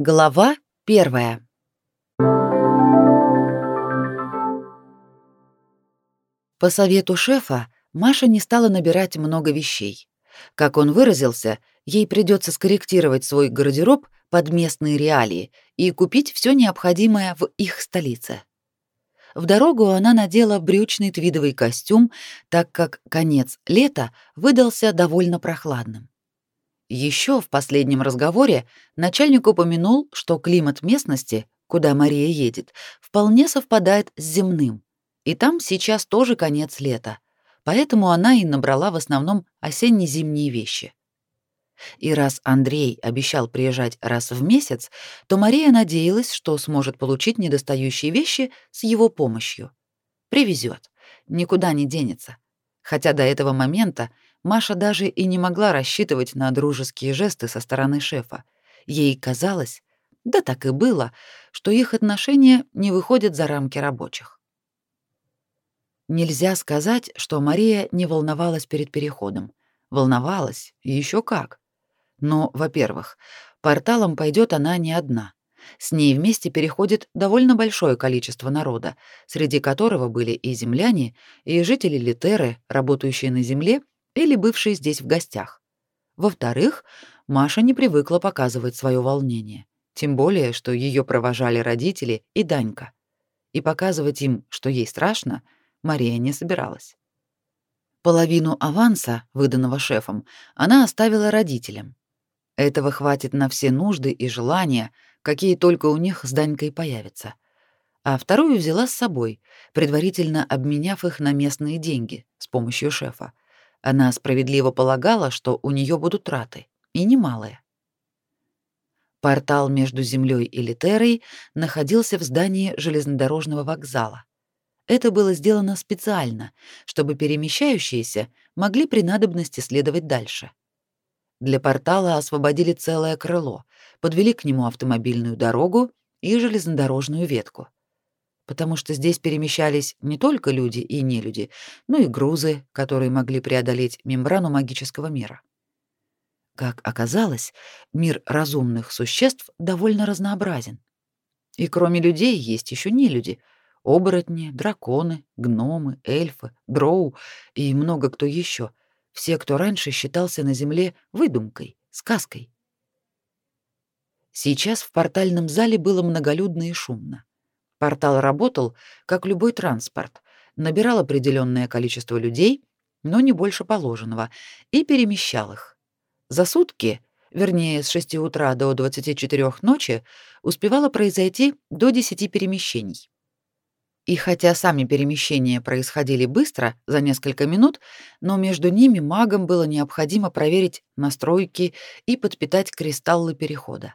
Глава первая. По совету шефа Маша не стала набирать много вещей. Как он выразился, ей придется скорректировать свой гардероб под местные реалии и купить все необходимое в их столице. В дорогу она надела брючный твидовый костюм, так как конец лета выдался довольно прохладным. Еще в последнем разговоре начальник упомянул, что климат местности, куда Мария едет, вполне совпадает с земным, и там сейчас тоже конец лета, поэтому она и набрала в основном осенне-зимние вещи. И раз Андрей обещал приезжать раз в месяц, то Мария надеялась, что сможет получить недостающие вещи с его помощью. Привезет, никуда не денется. Хотя до этого момента Маша даже и не могла рассчитывать на дружеские жесты со стороны шефа. Ей казалось, да так и было, что их отношения не выходят за рамки рабочих. Нельзя сказать, что Мария не волновалась перед переходом. Волновалась, и еще как. Но, во-первых, порталом пойдет она не одна. С ней вместе переходит довольно большое количество народа, среди которого были и земляне, и жители Литеры, работающие на земле или бывшие здесь в гостях. Во-вторых, Маша не привыкла показывать свое волнение, тем более, что ее провожали родители и Данька. И показывать им, что ей страшно, Мария не собиралась. Половину аванса, выданного шефом, она оставила родителям. Этого хватит на все нужды и желания, какие только у них с Данькой появятся. А вторую взяла с собой, предварительно обменяв их на местные деньги с помощью шефа. Она справедливо полагала, что у нее будут траты, и немалые. Портал между Землей и Литерой находился в здании железнодорожного вокзала. Это было сделано специально, чтобы перемещающиеся могли при надобности следовать дальше. Для портала освободили целое крыло, подвели к нему автомобильную дорогу и железнодорожную ветку потому что здесь перемещались не только люди и нелюди, но и грузы, которые могли преодолеть мембрану магического мира. Как оказалось, мир разумных существ довольно разнообразен. И кроме людей есть еще нелюди — оборотни, драконы, гномы, эльфы, дроу и много кто еще. Все, кто раньше считался на Земле выдумкой, сказкой. Сейчас в портальном зале было многолюдно и шумно. Портал работал, как любой транспорт, набирал определенное количество людей, но не больше положенного, и перемещал их. За сутки, вернее, с 6 утра до 24 ночи, успевало произойти до 10 перемещений. И хотя сами перемещения происходили быстро, за несколько минут, но между ними магам было необходимо проверить настройки и подпитать кристаллы перехода.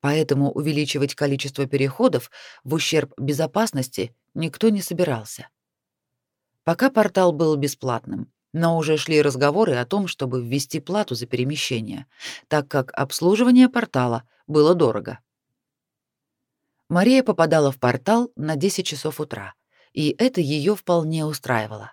Поэтому увеличивать количество переходов в ущерб безопасности никто не собирался. Пока портал был бесплатным, но уже шли разговоры о том, чтобы ввести плату за перемещение, так как обслуживание портала было дорого. Мария попадала в портал на 10 часов утра, и это ее вполне устраивало.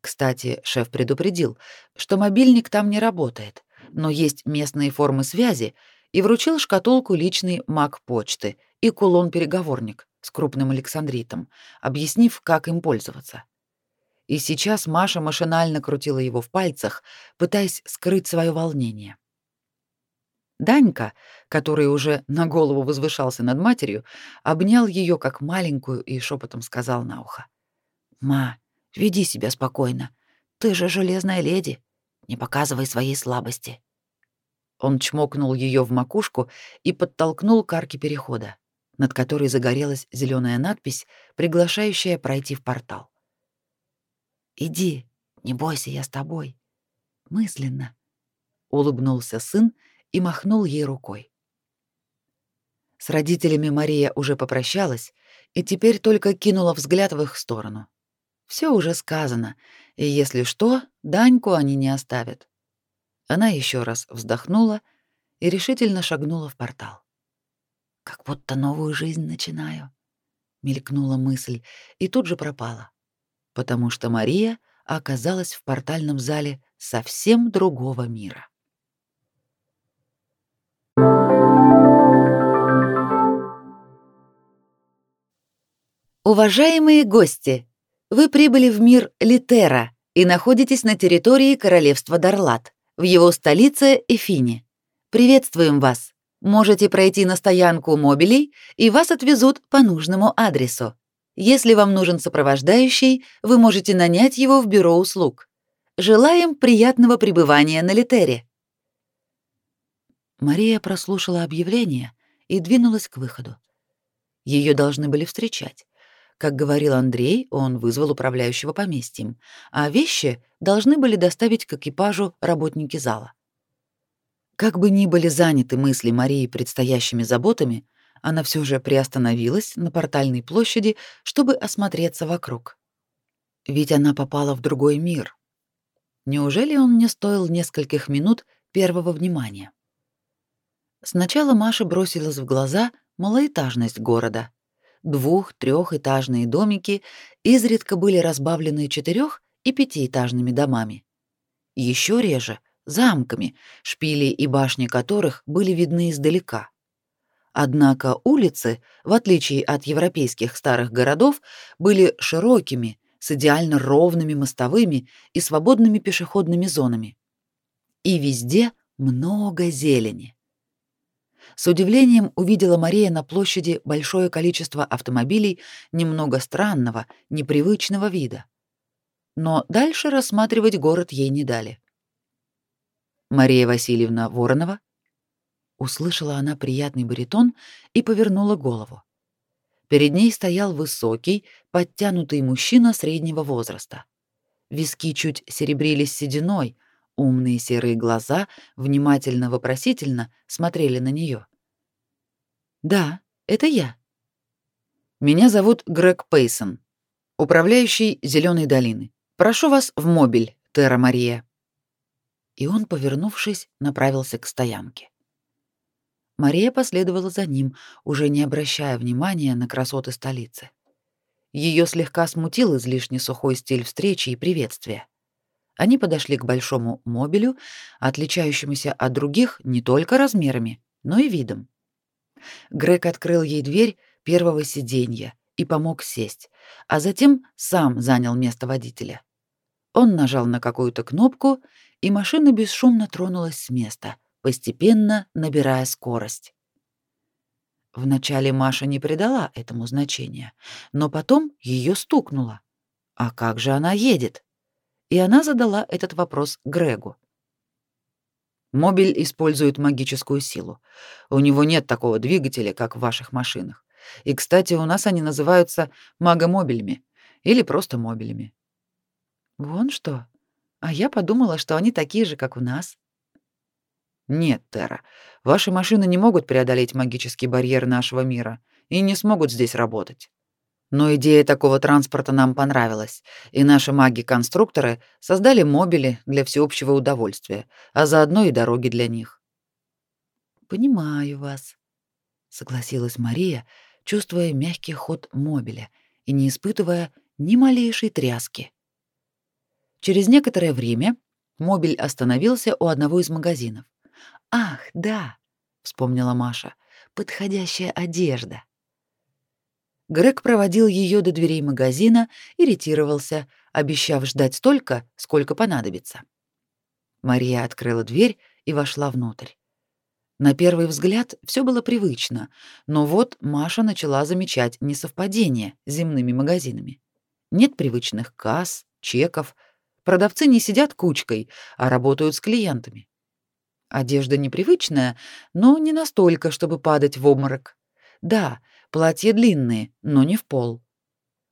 Кстати, шеф предупредил, что мобильник там не работает, но есть местные формы связи, и вручил шкатулку личной маг-почты и кулон-переговорник с крупным александритом, объяснив, как им пользоваться. И сейчас Маша машинально крутила его в пальцах, пытаясь скрыть свое волнение. Данька, который уже на голову возвышался над матерью, обнял ее как маленькую и шепотом сказал на ухо: "Ма, веди себя спокойно. Ты же железная леди. Не показывай своей слабости". Он чмокнул ее в макушку и подтолкнул к арке перехода, над которой загорелась зеленая надпись, приглашающая пройти в портал. «Иди, не бойся, я с тобой. Мысленно», — улыбнулся сын и махнул ей рукой. С родителями Мария уже попрощалась и теперь только кинула взгляд в их сторону. Все уже сказано, и если что, Даньку они не оставят. Она еще раз вздохнула и решительно шагнула в портал. «Как будто новую жизнь начинаю», — мелькнула мысль и тут же пропала, потому что Мария оказалась в портальном зале совсем другого мира. Уважаемые гости, вы прибыли в мир Литера и находитесь на территории королевства Дарлат в его столице Эфине. Приветствуем вас. Можете пройти на стоянку мобилей, и вас отвезут по нужному адресу. Если вам нужен сопровождающий, вы можете нанять его в бюро услуг. Желаем приятного пребывания на Литере. Мария прослушала объявление и двинулась к выходу. Ее должны были встречать. Как говорил Андрей, он вызвал управляющего поместьем, а вещи должны были доставить к экипажу работники зала. Как бы ни были заняты мысли Марии предстоящими заботами, она все же приостановилась на портальной площади, чтобы осмотреться вокруг. Ведь она попала в другой мир. Неужели он не стоил нескольких минут первого внимания? Сначала Маша бросилась в глаза малоэтажность города — двух-, трехэтажные домики изредка были разбавлены четырех- и пятиэтажными домами. Еще реже — замками, шпили и башни которых были видны издалека. Однако улицы, в отличие от европейских старых городов, были широкими, с идеально ровными мостовыми и свободными пешеходными зонами. И везде много зелени. С удивлением увидела Мария на площади большое количество автомобилей немного странного, непривычного вида. Но дальше рассматривать город ей не дали. Мария Васильевна Воронова услышала она приятный баритон и повернула голову. Перед ней стоял высокий, подтянутый мужчина среднего возраста. Виски чуть серебрились сединой, Умные серые глаза внимательно-вопросительно смотрели на нее. «Да, это я. Меня зовут Грег Пейсон, управляющий Зеленой долины. Прошу вас в мобиль, Терра Мария». И он, повернувшись, направился к стоянке. Мария последовала за ним, уже не обращая внимания на красоты столицы. Ее слегка смутил излишне сухой стиль встречи и приветствия. Они подошли к большому мобилю, отличающемуся от других не только размерами, но и видом. Грег открыл ей дверь первого сиденья и помог сесть, а затем сам занял место водителя. Он нажал на какую-то кнопку, и машина бесшумно тронулась с места, постепенно набирая скорость. Вначале Маша не придала этому значения, но потом ее стукнуло. А как же она едет? И она задала этот вопрос Грегу. Мобиль использует магическую силу. У него нет такого двигателя, как в ваших машинах. И, кстати, у нас они называются магомобилями или просто мобилями. Вон что. А я подумала, что они такие же, как у нас. Нет, Тера. Ваши машины не могут преодолеть магический барьер нашего мира и не смогут здесь работать. Но идея такого транспорта нам понравилась, и наши маги-конструкторы создали мобили для всеобщего удовольствия, а заодно и дороги для них. Понимаю вас, согласилась Мария, чувствуя мягкий ход мобиля и не испытывая ни малейшей тряски. Через некоторое время мобиль остановился у одного из магазинов. Ах, да, вспомнила Маша. Подходящая одежда. Грег проводил ее до дверей магазина и ретировался, обещав ждать столько, сколько понадобится. Мария открыла дверь и вошла внутрь. На первый взгляд все было привычно, но вот Маша начала замечать несовпадения с земными магазинами. Нет привычных касс, чеков, продавцы не сидят кучкой, а работают с клиентами. Одежда непривычная, но не настолько, чтобы падать в обморок. Да, Платья длинные, но не в пол.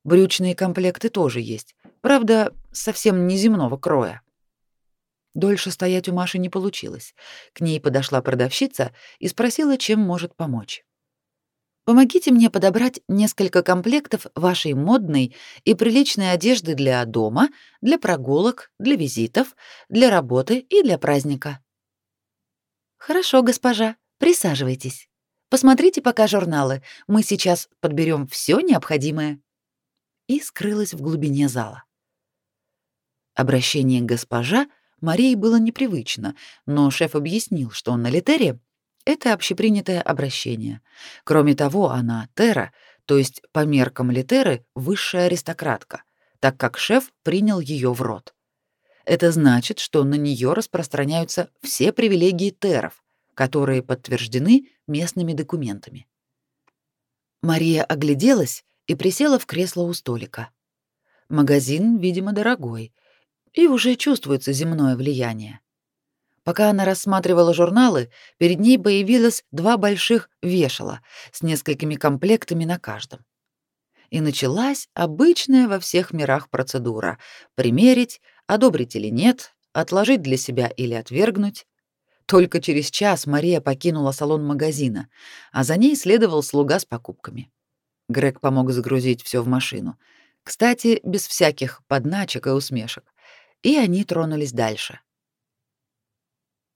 Брючные комплекты тоже есть. Правда, совсем не земного кроя. Дольше стоять у Маши не получилось. К ней подошла продавщица и спросила, чем может помочь. Помогите мне подобрать несколько комплектов вашей модной и приличной одежды для дома, для прогулок, для визитов, для работы и для праздника. Хорошо, госпожа, присаживайтесь. Посмотрите пока журналы. Мы сейчас подберем все необходимое. И скрылась в глубине зала. Обращение госпожа Марии было непривычно, но шеф объяснил, что он на литере — это общепринятое обращение. Кроме того, она, Тера, то есть по меркам Литеры высшая аристократка, так как шеф принял ее в рот. Это значит, что на нее распространяются все привилегии теров, которые подтверждены местными документами. Мария огляделась и присела в кресло у столика. Магазин, видимо, дорогой, и уже чувствуется земное влияние. Пока она рассматривала журналы, перед ней появилось два больших вешала с несколькими комплектами на каждом. И началась обычная во всех мирах процедура — примерить, одобрить или нет, отложить для себя или отвергнуть. Только через час Мария покинула салон магазина, а за ней следовал слуга с покупками. Грег помог загрузить все в машину. Кстати, без всяких подначек и усмешек. И они тронулись дальше.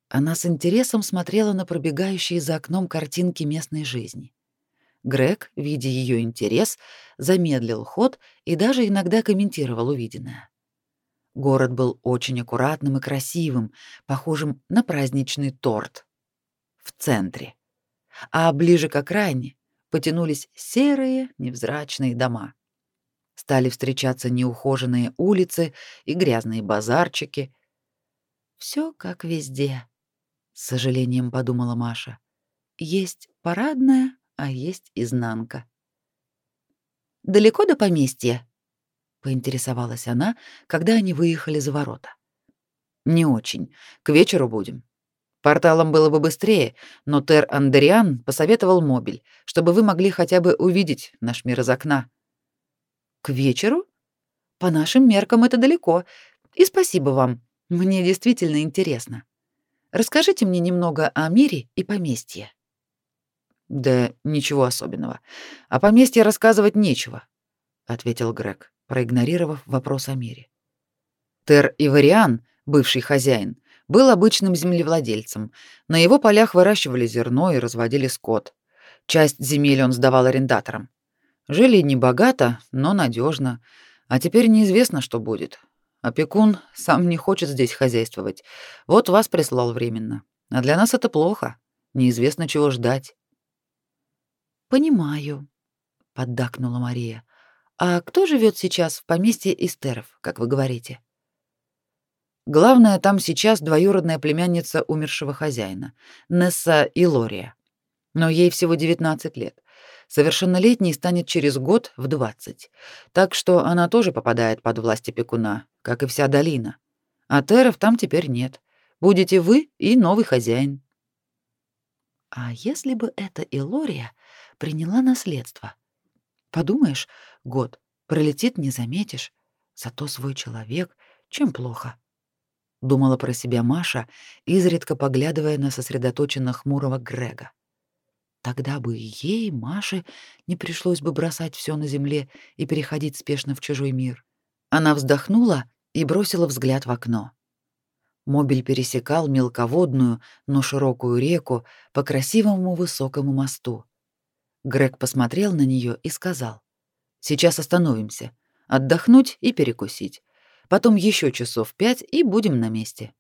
Она с интересом смотрела на пробегающие за окном картинки местной жизни. Грег, видя ее интерес, замедлил ход и даже иногда комментировал увиденное. Город был очень аккуратным и красивым, похожим на праздничный торт. В центре. А ближе к окраине потянулись серые невзрачные дома. Стали встречаться неухоженные улицы и грязные базарчики. Все как везде с сожалением подумала Маша. Есть парадная, а есть изнанка. Далеко до поместья? Поинтересовалась она, когда они выехали за ворота. Не очень. К вечеру будем. Порталом было бы быстрее, но Тер Андериан посоветовал мобиль, чтобы вы могли хотя бы увидеть наш мир из окна. К вечеру? По нашим меркам это далеко. И спасибо вам. Мне действительно интересно. Расскажите мне немного о мире и поместье. Да ничего особенного. О поместье рассказывать нечего, ответил Грег, проигнорировав вопрос о мире. Тер Ивариан, бывший хозяин, был обычным землевладельцем. На его полях выращивали зерно и разводили скот. Часть земель он сдавал арендаторам. Жили не богато, но надежно. А теперь неизвестно, что будет. Опекун сам не хочет здесь хозяйствовать. Вот вас прислал временно. А для нас это плохо. Неизвестно, чего ждать. Понимаю, поддакнула Мария. А кто живет сейчас в поместье Истеров, как вы говорите? Главное, там сейчас двоюродная племянница умершего хозяина, Несса Илория. Но ей всего 19 лет. Совершеннолетней станет через год в 20. Так что она тоже попадает под власть опекуна, как и вся долина. А теров там теперь нет. Будете вы и новый хозяин. А если бы эта Илория приняла наследство? Подумаешь, год пролетит, не заметишь. Зато свой человек, чем плохо? Думала про себя Маша, изредка поглядывая на сосредоточенно хмурого Грега. Тогда бы ей, Маше, не пришлось бы бросать все на земле и переходить спешно в чужой мир. Она вздохнула и бросила взгляд в окно. Мобиль пересекал мелководную, но широкую реку по красивому высокому мосту. Грег посмотрел на нее и сказал: "Сейчас остановимся, отдохнуть и перекусить. Потом еще часов пять и будем на месте".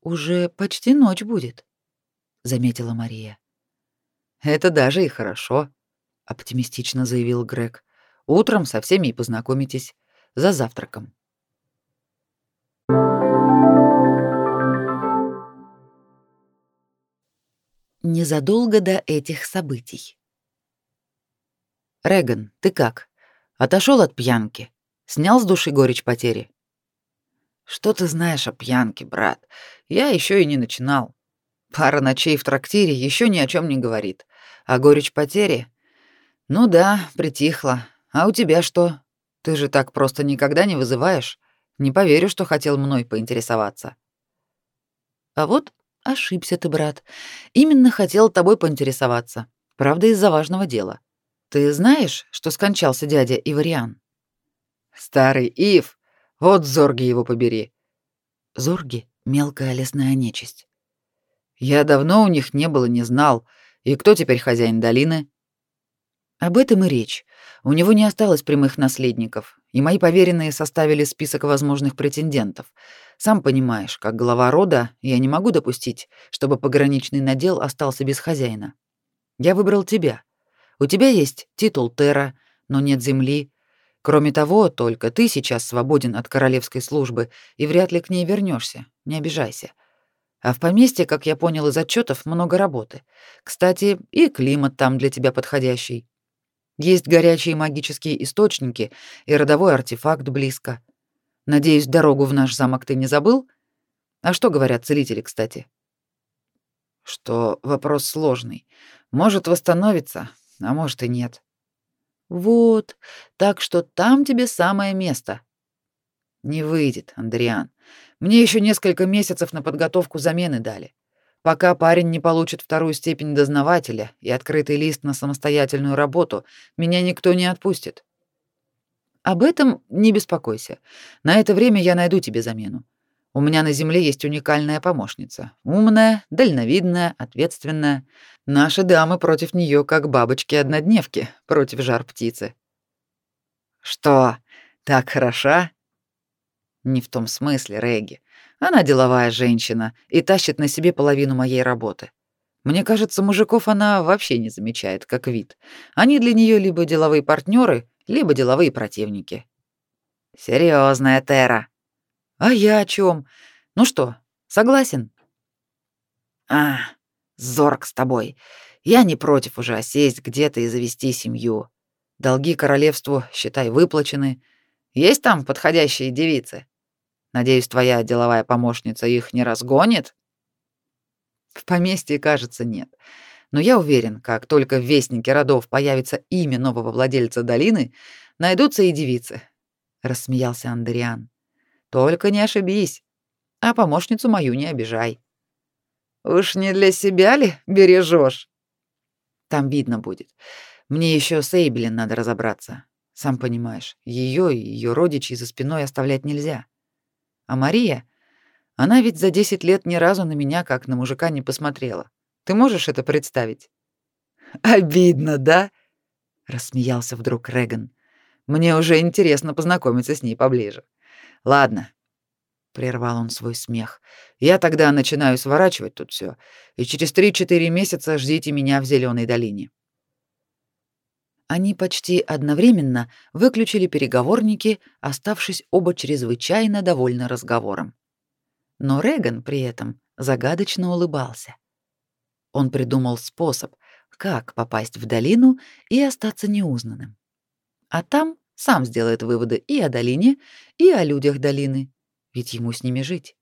Уже почти ночь будет, заметила Мария. Это даже и хорошо, оптимистично заявил Грег. Утром со всеми и познакомитесь за завтраком. Незадолго до этих событий. Реган, ты как? Отошел от пьянки? Снял с души горечь потери? Что ты знаешь о пьянке, брат? Я еще и не начинал. Пара ночей в трактире еще ни о чем не говорит. А горечь потери? Ну да, притихла. А у тебя что? Ты же так просто никогда не вызываешь. Не поверю, что хотел мной поинтересоваться. А вот ошибся ты, брат. Именно хотел тобой поинтересоваться. Правда, из-за важного дела. Ты знаешь, что скончался дядя Ивариан? Старый Ив. Вот зорги его побери. Зорги — мелкая лесная нечисть. Я давно у них не был и не знал. И кто теперь хозяин долины? Об этом и речь. У него не осталось прямых наследников, и мои поверенные составили список возможных претендентов. Сам понимаешь, как глава рода, я не могу допустить, чтобы пограничный надел остался без хозяина. Я выбрал тебя. У тебя есть титул Тера, но нет земли. Кроме того, только ты сейчас свободен от королевской службы и вряд ли к ней вернешься. Не обижайся. А в поместье, как я понял из отчетов, много работы. Кстати, и климат там для тебя подходящий. Есть горячие магические источники и родовой артефакт близко. Надеюсь, дорогу в наш замок ты не забыл? А что говорят целители, кстати? Что вопрос сложный. Может восстановиться, а может и нет. Вот, так что там тебе самое место. Не выйдет, Андриан. Мне еще несколько месяцев на подготовку замены дали. Пока парень не получит вторую степень дознавателя и открытый лист на самостоятельную работу, меня никто не отпустит. Об этом не беспокойся. На это время я найду тебе замену. У меня на земле есть уникальная помощница. Умная, дальновидная, ответственная. Наши дамы против нее как бабочки-однодневки против жар-птицы. Что, так хороша? Не в том смысле, Регги. Она деловая женщина и тащит на себе половину моей работы. Мне кажется, мужиков она вообще не замечает как вид. Они для нее либо деловые партнеры, либо деловые противники. Серьезная Тера. А я о чем? Ну что, согласен? А, зорк с тобой. Я не против уже осесть где-то и завести семью. Долги королевству, считай, выплачены. Есть там подходящие девицы? Надеюсь, твоя деловая помощница их не разгонит? В поместье, кажется, нет. Но я уверен, как только в вестнике родов появится имя нового владельца долины, найдутся и девицы. Рассмеялся Андриан. Только не ошибись. А помощницу мою не обижай. Уж не для себя ли бережешь? Там видно будет. Мне еще с Эйбелин надо разобраться. Сам понимаешь, ее и ее родичей за спиной оставлять нельзя. А Мария, она ведь за 10 лет ни разу на меня как на мужика не посмотрела. Ты можешь это представить? Обидно, да? рассмеялся вдруг Реган. Мне уже интересно познакомиться с ней поближе. Ладно, прервал он свой смех. Я тогда начинаю сворачивать тут все, и через 3-4 месяца ждите меня в Зеленой долине. Они почти одновременно выключили переговорники, оставшись оба чрезвычайно довольны разговором. Но Реган при этом загадочно улыбался. Он придумал способ, как попасть в долину и остаться неузнанным. А там сам сделает выводы и о долине, и о людях долины, ведь ему с ними жить.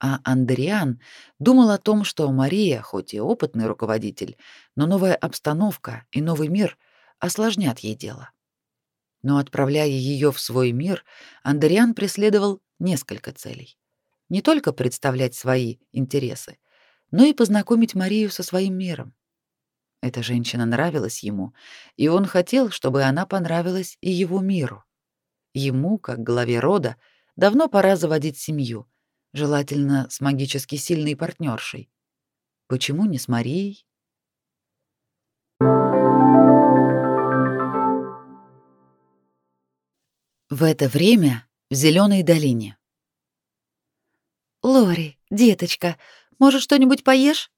А Андриан думал о том, что Мария, хоть и опытный руководитель, но новая обстановка и новый мир осложнят ей дело. Но отправляя ее в свой мир, Андриан преследовал несколько целей. Не только представлять свои интересы, но и познакомить Марию со своим миром. Эта женщина нравилась ему, и он хотел, чтобы она понравилась и его миру. Ему, как главе рода, давно пора заводить семью — желательно с магически сильной партнершей. Почему не с Марией? В это время в Зеленой долине. Лори, деточка, может, что-нибудь поешь?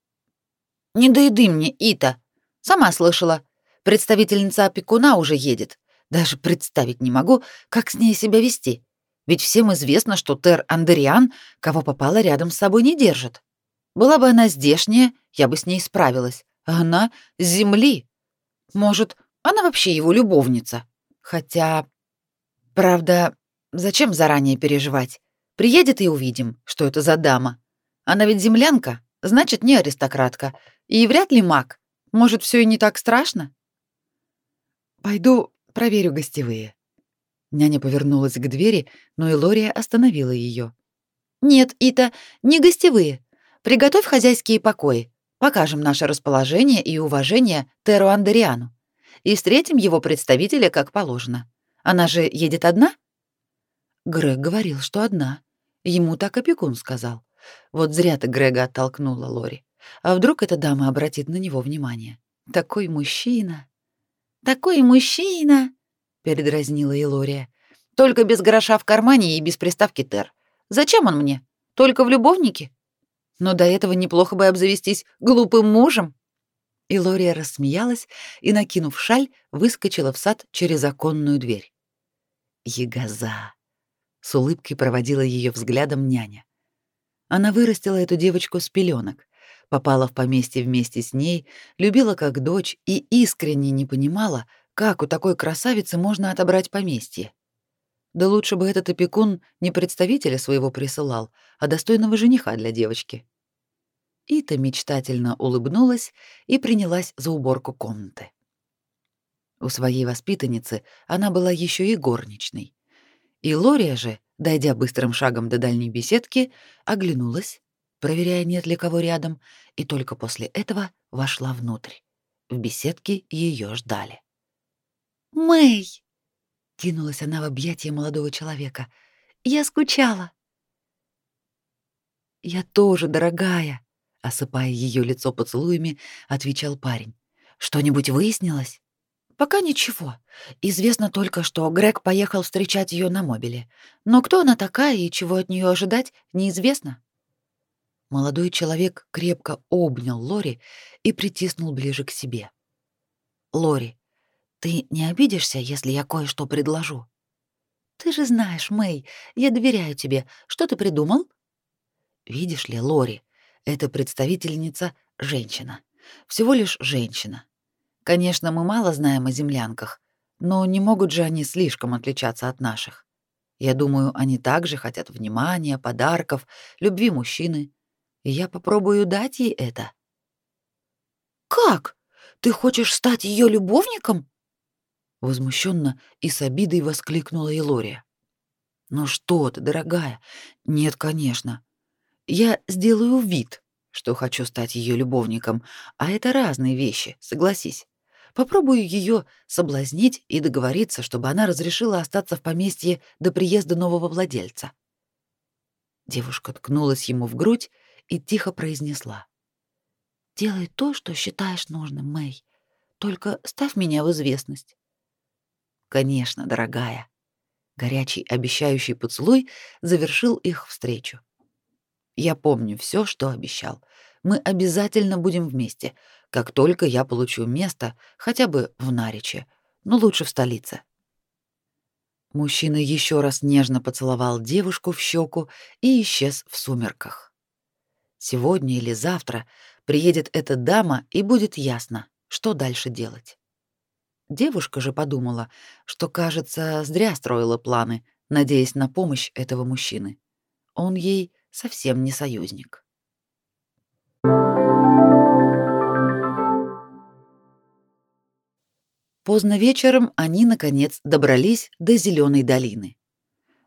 Не доеды мне, Ита. Сама слышала. Представительница опекуна уже едет. Даже представить не могу, как с ней себя вести. Ведь всем известно, что Тер Андериан кого попало рядом с собой не держит. Была бы она здешняя, я бы с ней справилась. А она земли. Может, она вообще его любовница. Хотя... Правда, зачем заранее переживать? Приедет и увидим, что это за дама. Она ведь землянка, значит, не аристократка. И вряд ли маг. Может, все и не так страшно? Пойду проверю гостевые. Няня повернулась к двери, но Илория остановила ее. «Нет, Ита, не гостевые. Приготовь хозяйские покои. Покажем наше расположение и уважение Теру Андериану. И встретим его представителя как положено. Она же едет одна?» Грег говорил, что одна. Ему так опекун сказал. Вот зря ты Грега оттолкнула, Лори. А вдруг эта дама обратит на него внимание? Такой мужчина. Такой мужчина, передразнила Илория. Только без гроша в кармане и без приставки Тер. Зачем он мне? Только в любовнике? Но до этого неплохо бы обзавестись глупым мужем. И Лория рассмеялась и, накинув шаль, выскочила в сад через оконную дверь. Егоза. С улыбкой проводила ее взглядом няня. Она вырастила эту девочку с пеленок, попала в поместье вместе с ней, любила как дочь и искренне не понимала, как у такой красавицы можно отобрать поместье. Да лучше бы этот опекун не представителя своего присылал, а достойного жениха для девочки. Ита мечтательно улыбнулась и принялась за уборку комнаты. У своей воспитанницы она была еще и горничной. И Лория же, дойдя быстрым шагом до дальней беседки, оглянулась, проверяя, нет ли кого рядом, и только после этого вошла внутрь. В беседке ее ждали. «Мэй!» — кинулась она в объятия молодого человека. «Я скучала». «Я тоже, дорогая», — осыпая ее лицо поцелуями, отвечал парень. «Что-нибудь выяснилось?» Пока ничего. Известно только, что Грег поехал встречать ее на мобиле. Но кто она такая и чего от нее ожидать, неизвестно. Молодой человек крепко обнял Лори и притиснул ближе к себе. Лори, ты не обидишься, если я кое-что предложу? Ты же знаешь, Мэй, я доверяю тебе. Что ты придумал? Видишь ли, Лори, эта представительница женщина. Всего лишь женщина. Конечно, мы мало знаем о землянках, но не могут же они слишком отличаться от наших. Я думаю, они также хотят внимания, подарков, любви мужчины. Я попробую дать ей это. Как? Ты хочешь стать ее любовником? Возмущенно и с обидой воскликнула Елория. Ну что ты, дорогая? Нет, конечно. Я сделаю вид, что хочу стать ее любовником, а это разные вещи, согласись. Попробую ее соблазнить и договориться, чтобы она разрешила остаться в поместье до приезда нового владельца. Девушка ткнулась ему в грудь и тихо произнесла: "Делай то, что считаешь нужным, Мэй. Только ставь меня в известность". "Конечно, дорогая". Горячий обещающий поцелуй завершил их встречу. Я помню все, что обещал. Мы обязательно будем вместе как только я получу место хотя бы в Нариче, но лучше в столице. Мужчина еще раз нежно поцеловал девушку в щеку и исчез в сумерках. Сегодня или завтра приедет эта дама, и будет ясно, что дальше делать. Девушка же подумала, что, кажется, зря строила планы, надеясь на помощь этого мужчины. Он ей совсем не союзник. Поздно вечером они, наконец, добрались до Зеленой долины.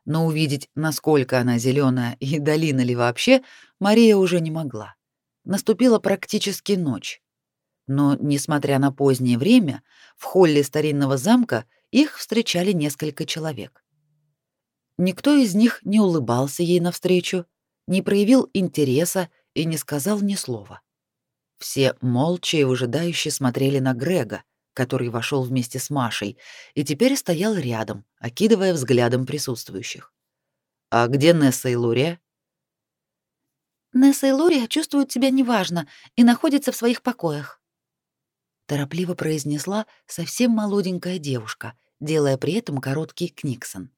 Но увидеть, насколько она зеленая и долина ли вообще, Мария уже не могла. Наступила практически ночь. Но, несмотря на позднее время, в холле старинного замка их встречали несколько человек. Никто из них не улыбался ей навстречу, не проявил интереса и не сказал ни слова. Все молча и выжидающе смотрели на Грега, который вошел вместе с Машей и теперь стоял рядом, окидывая взглядом присутствующих. «А где Несса и Лурия?» «Несса и Лурия чувствуют себя неважно и находятся в своих покоях», торопливо произнесла совсем молоденькая девушка, делая при этом короткий книксон.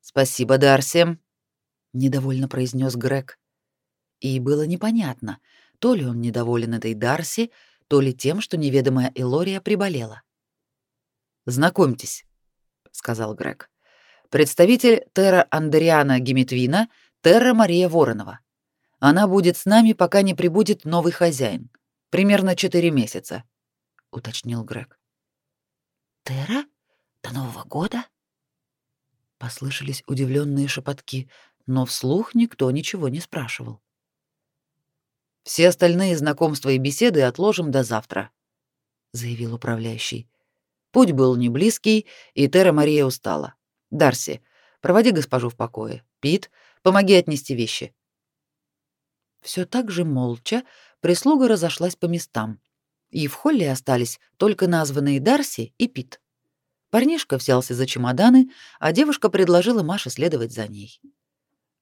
«Спасибо, Дарси», — недовольно произнес Грег. И было непонятно, то ли он недоволен этой Дарси, то ли тем, что неведомая Элория приболела. «Знакомьтесь», — сказал Грег. «Представитель Терра Андериана Геметвина, Терра Мария Воронова. Она будет с нами, пока не прибудет новый хозяин. Примерно четыре месяца», — уточнил Грег. «Терра? До Нового года?» Послышались удивленные шепотки, но вслух никто ничего не спрашивал. Все остальные знакомства и беседы отложим до завтра, заявил управляющий. Путь был не близкий, и Тера Мария устала. Дарси, проводи госпожу в покое. Пит, помоги отнести вещи. Все так же молча прислуга разошлась по местам, и в холле остались только названные Дарси и Пит. Парнишка взялся за чемоданы, а девушка предложила Маше следовать за ней.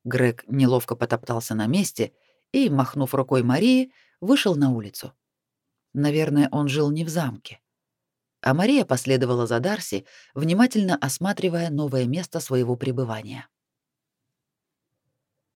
Грег неловко потоптался на месте и, махнув рукой Марии, вышел на улицу. Наверное, он жил не в замке. А Мария последовала за Дарси, внимательно осматривая новое место своего пребывания.